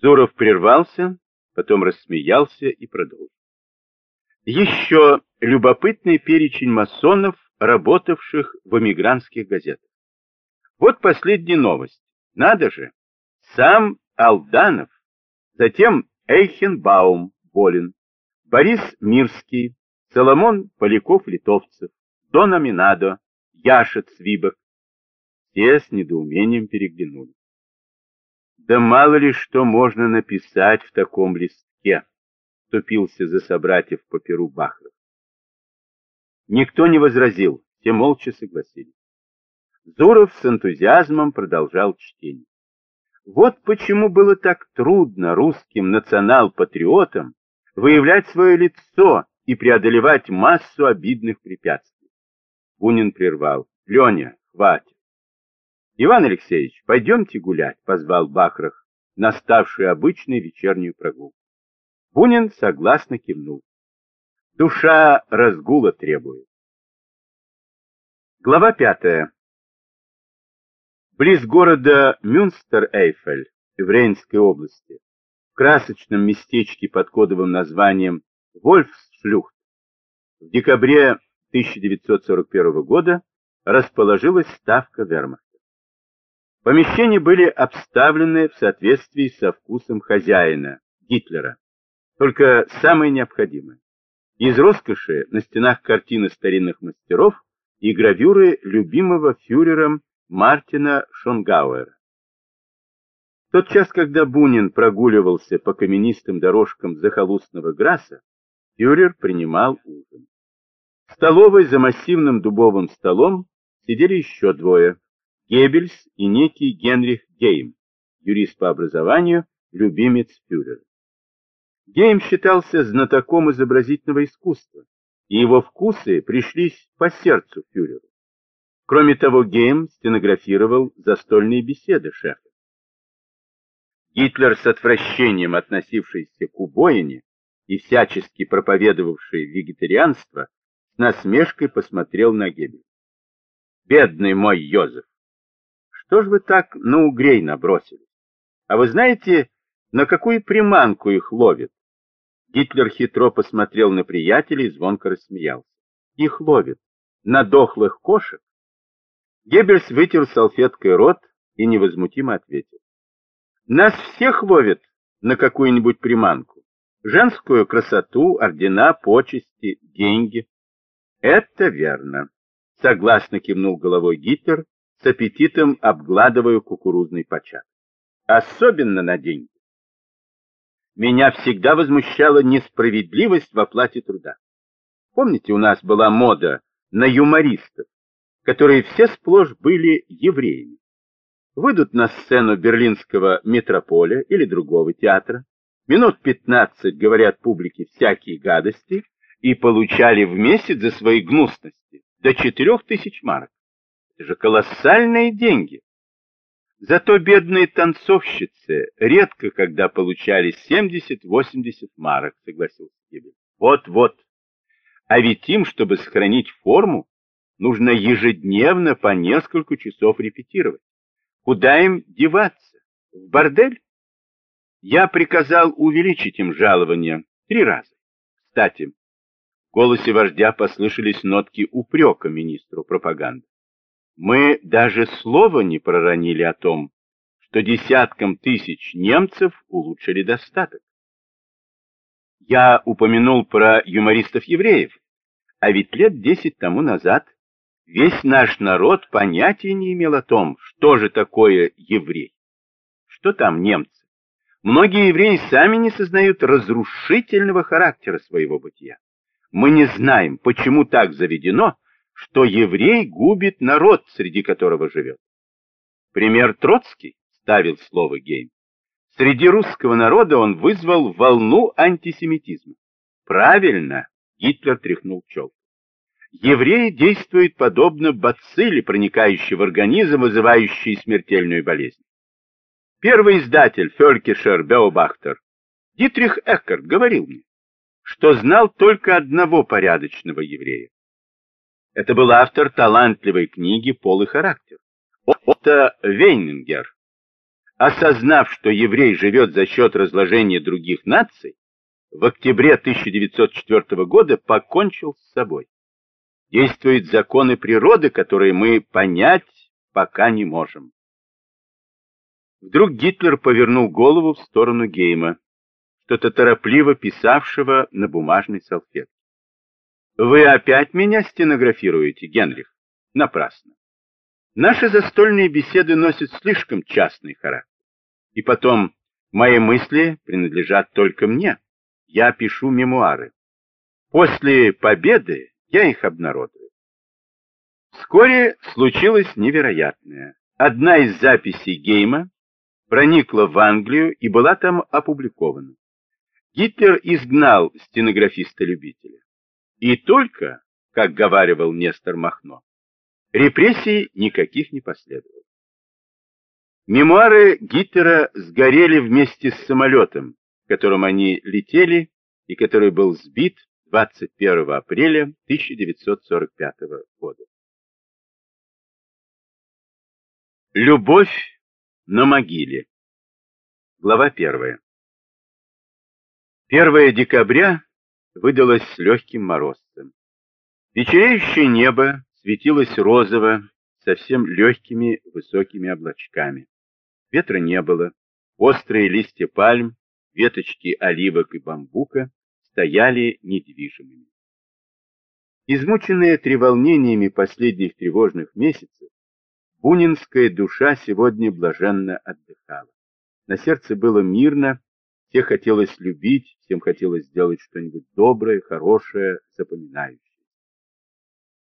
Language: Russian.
Зуров прервался, потом рассмеялся и продолжил. Еще любопытный перечень масонов, работавших в эмигрантских газетах. Вот последняя новость. Надо же, сам Алданов, затем Эйхенбаум болен, Борис Мирский, Соломон Поляков-Литовцев, Дона Минадо, Яша Цвибок. Все с недоумением переглянулись. Да мало ли что можно написать в таком листке, вступился за собратьев по перу Бахров. Никто не возразил, все молча согласились. Зуров с энтузиазмом продолжал чтение. Вот почему было так трудно русским национал-патриотам выявлять свое лицо и преодолевать массу обидных препятствий. Бунин прервал. Леня, хватит. Иван Алексеевич, пойдемте гулять, позвал Бахрах, наставший обычной вечернюю прогулку. Бунин согласно кивнул. Душа разгула требует. Глава пятая. Близ города Мюнстер-Эйфель в Рейнской области, в красочном местечке под кодовым названием Вольфсшлюхт, в декабре 1941 года расположилась ставка вермахта. Помещения были обставлены в соответствии со вкусом хозяина, Гитлера, только самое необходимое. Из роскоши на стенах картины старинных мастеров и гравюры любимого фюрером Мартина Шонгауэра. В тот час, когда Бунин прогуливался по каменистым дорожкам захолустного Граса, фюрер принимал ужин. В столовой за массивным дубовым столом сидели еще двое – Геббельс и некий Генрих Гейм, юрист по образованию, любимец фюрера. Гейм считался знатоком изобразительного искусства, и его вкусы пришлись по сердцу фюреру. Кроме того, Гейм стенографировал застольные беседы шефа. Гитлер с отвращением относившийся к убоине и всячески проповедовавший вегетарианство, с насмешкой посмотрел на Геббельса. «Бедный мой Йозеф! Что ж вы так на угрей набросились? А вы знаете, на какую приманку их ловят?» Гитлер хитро посмотрел на приятеля и звонко рассмеялся. «Их ловят на дохлых кошек Геббельс вытер салфеткой рот и невозмутимо ответил. Нас всех ловят на какую-нибудь приманку. Женскую красоту, ордена, почести, деньги. Это верно. Согласно кивнул головой Гитлер, с аппетитом обгладывая кукурузный почат. Особенно на деньги. Меня всегда возмущала несправедливость в оплате труда. Помните, у нас была мода на юмористов, которые все сплошь были евреями. Выйдут на сцену берлинского метрополя или другого театра, минут 15 говорят публике всякие гадости и получали в месяц за свои гнусности до 4000 марок. Это же колоссальные деньги. Зато бедные танцовщицы редко когда получали 70-80 марок, согласился Геббельс. Вот-вот. А ведь им, чтобы сохранить форму, нужно ежедневно по несколько часов репетировать. Куда им деваться? В бордель? Я приказал увеличить им жалование три раза. Кстати, в голосе вождя послышались нотки упрека министру пропаганды. Мы даже слова не проронили о том, что десяткам тысяч немцев улучшили достаток. Я упомянул про юмористов-евреев, а ведь лет десять тому назад Весь наш народ понятия не имел о том, что же такое еврей. Что там немцы? Многие евреи сами не сознают разрушительного характера своего бытия. Мы не знаем, почему так заведено, что еврей губит народ, среди которого живет. Пример Троцкий ставил слово Гейм. Среди русского народа он вызвал волну антисемитизма. Правильно, Гитлер тряхнул челку. Евреи действуют подобно бацилле, проникающей в организм, вызывающей смертельную болезнь. Первый издатель Фелькишер Беобахтер Дитрих Эккарт говорил мне, что знал только одного порядочного еврея. Это был автор талантливой книги «Пол и характер» Отто Вейнингер. осознав, что еврей живет за счет разложения других наций, в октябре 1904 года покончил с собой. Действуют законы природы, которые мы понять пока не можем. Вдруг Гитлер повернул голову в сторону Гейма, что-то торопливо писавшего на бумажной салфетке. «Вы опять меня стенографируете, Генрих?» «Напрасно. Наши застольные беседы носят слишком частный характер. И потом, мои мысли принадлежат только мне. Я пишу мемуары. После победы я их обнародую. Вскоре случилось невероятное. Одна из записей Гейма проникла в Англию и была там опубликована. Гитлер изгнал стенографиста-любителя. И только, как говаривал Нестор Махно, репрессий никаких не последовало. Мемуары Гитлера сгорели вместе с самолетом, в котором они летели и который был сбит 21 апреля 1945 года. Любовь на могиле. Глава первая. 1 декабря выдалось с легким морозцем. Вечереющее небо светилось розово, совсем легкими высокими облачками. Ветра не было, острые листья пальм, веточки оливок и бамбука стояли недвижимыми. Измученная треволнениями последних тревожных месяцев, бунинская душа сегодня блаженно отдыхала. На сердце было мирно, всем хотелось любить, всем хотелось сделать что-нибудь доброе, хорошее, запоминающее.